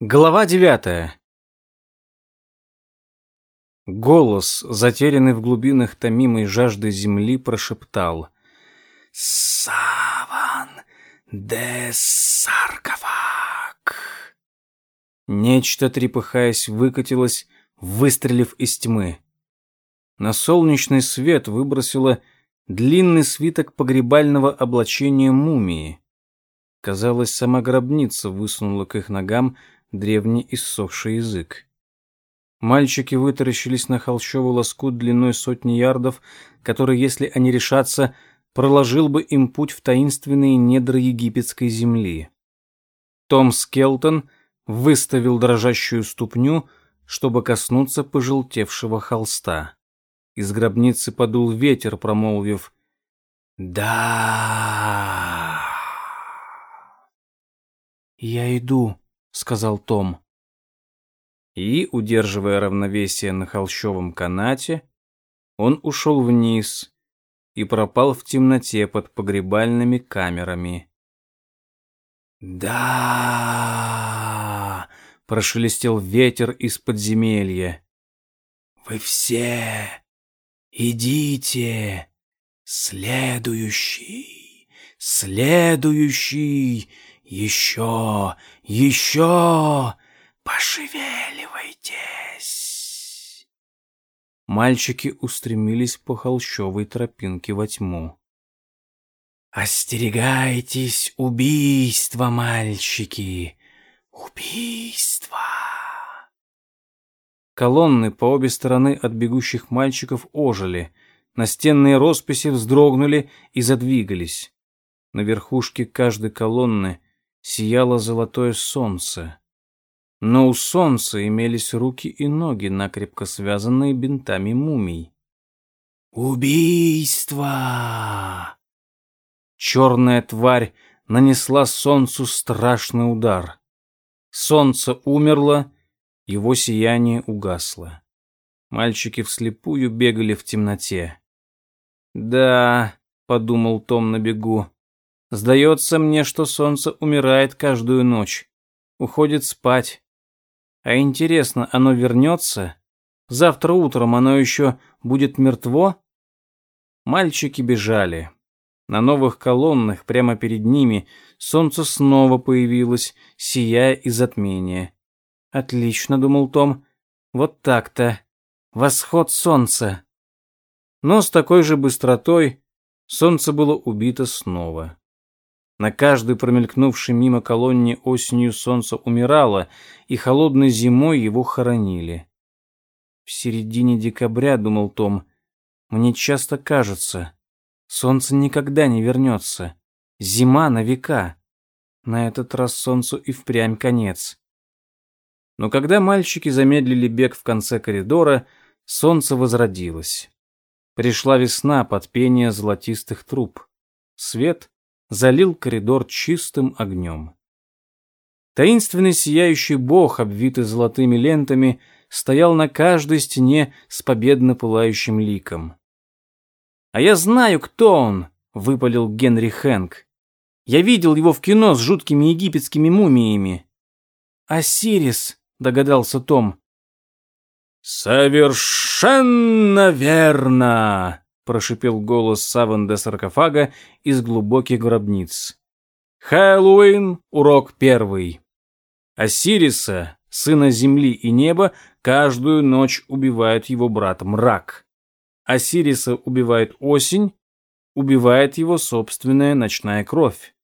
Глава девятая. Голос, затерянный в глубинах томимой жажды земли, прошептал «Саван де саркофаг!» Нечто, трепыхаясь, выкатилось, выстрелив из тьмы. На солнечный свет выбросило длинный свиток погребального облачения мумии. Казалось, сама гробница высунула к их ногам древний иссохший язык. Мальчики вытаращились на холщовый лоскут длиной сотни ярдов, который, если они решатся, проложил бы им путь в таинственные недра египетской земли. Том Скелтон выставил дрожащую ступню, чтобы коснуться пожелтевшего холста. Из гробницы подул ветер, промолвив «Да...» «Я иду», сказал Том. И, удерживая равновесие на холщовом канате, он ушел вниз и пропал в темноте под погребальными камерами. «Да!» — прошелестел ветер из подземелья. «Вы все идите! Следующий! Следующий! Еще, еще, пошевеливайтесь. Мальчики устремились по холщовой тропинке во тьму. Остерегайтесь убийства, мальчики, убийства. Колонны по обе стороны от бегущих мальчиков ожили, настенные росписи вздрогнули и задвигались. На верхушке каждой колонны сияло золотое солнце. Но у солнца имелись руки и ноги, накрепко связанные бинтами мумий. «Убийство!» Черная тварь нанесла солнцу страшный удар. Солнце умерло, его сияние угасло. Мальчики вслепую бегали в темноте. «Да», — подумал Том на бегу, Сдается мне, что солнце умирает каждую ночь, уходит спать. А интересно, оно вернется? Завтра утром оно еще будет мертво? Мальчики бежали. На новых колоннах прямо перед ними солнце снова появилось, сияя и затмение. Отлично, думал Том. Вот так-то. Восход солнца. Но с такой же быстротой солнце было убито снова. На каждой промелькнувшей мимо колонне осенью солнце умирало, и холодной зимой его хоронили. В середине декабря, думал Том, мне часто кажется, солнце никогда не вернется. Зима на века. На этот раз солнцу и впрямь конец. Но когда мальчики замедлили бег в конце коридора, солнце возродилось. Пришла весна под пение золотистых труб. Свет залил коридор чистым огнем. Таинственный сияющий бог, обвитый золотыми лентами, стоял на каждой стене с победно пылающим ликом. «А я знаю, кто он!» — выпалил Генри Хэнк. «Я видел его в кино с жуткими египетскими мумиями». «Осирис», — догадался Том. «Совершенно верно!» Прошипел голос Саван саркофага из глубоких гробниц. Хэллоуин, урок первый. Осириса, сына земли и неба, каждую ночь убивает его брат Мрак. Осириса убивает осень, убивает его собственная ночная кровь.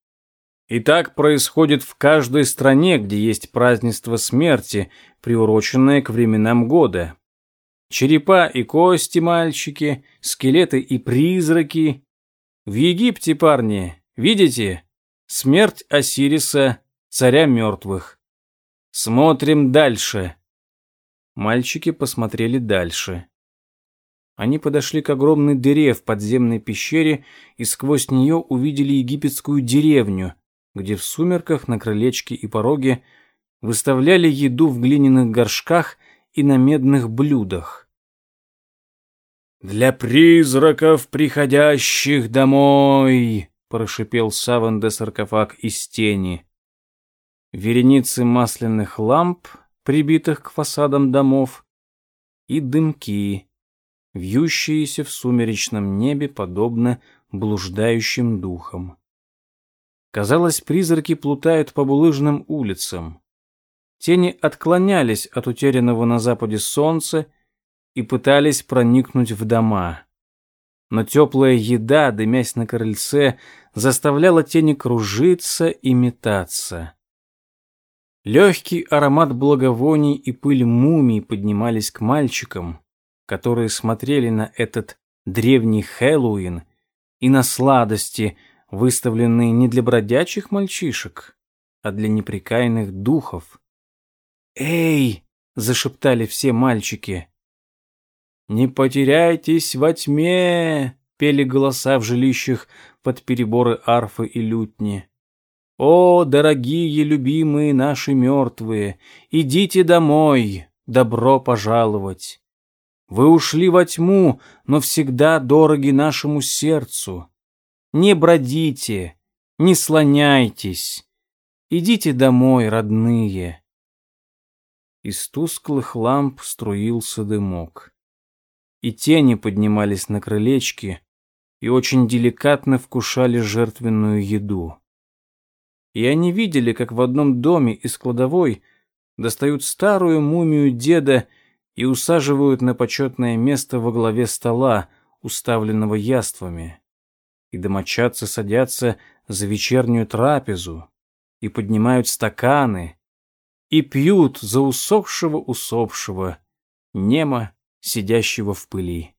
И так происходит в каждой стране, где есть празднество смерти, приуроченное к временам года. Черепа и кости, мальчики, скелеты и призраки. В Египте, парни, видите? Смерть Осириса, царя мертвых. Смотрим дальше. Мальчики посмотрели дальше. Они подошли к огромной дыре в подземной пещере и сквозь нее увидели египетскую деревню, где в сумерках на крылечке и пороге выставляли еду в глиняных горшках и на медных блюдах. «Для призраков, приходящих домой!» — прошипел Саван де саркофаг из тени. вереницы масляных ламп, прибитых к фасадам домов, и дымки, вьющиеся в сумеречном небе, подобно блуждающим духам. Казалось, призраки плутают по булыжным улицам. Тени отклонялись от утерянного на западе солнца и пытались проникнуть в дома. Но теплая еда, дымясь на крыльце, заставляла тени кружиться и метаться. Легкий аромат благовоний и пыль мумий поднимались к мальчикам, которые смотрели на этот древний Хэллоуин и на сладости, выставленные не для бродячих мальчишек, а для неприкаянных духов. «Эй!» — зашептали все мальчики. «Не потеряйтесь во тьме!» — пели голоса в жилищах под переборы арфы и лютни. «О, дорогие, любимые наши мертвые, идите домой, добро пожаловать!» Вы ушли во тьму, но всегда дороги нашему сердцу. Не бродите, не слоняйтесь. Идите домой, родные. Из тусклых ламп струился дымок. И тени поднимались на крылечки и очень деликатно вкушали жертвенную еду. И они видели, как в одном доме из кладовой достают старую мумию деда и усаживают на почетное место во главе стола, уставленного яствами. И домочадцы садятся за вечернюю трапезу и поднимают стаканы и пьют за усохшего усопшего, немо сидящего в пыли.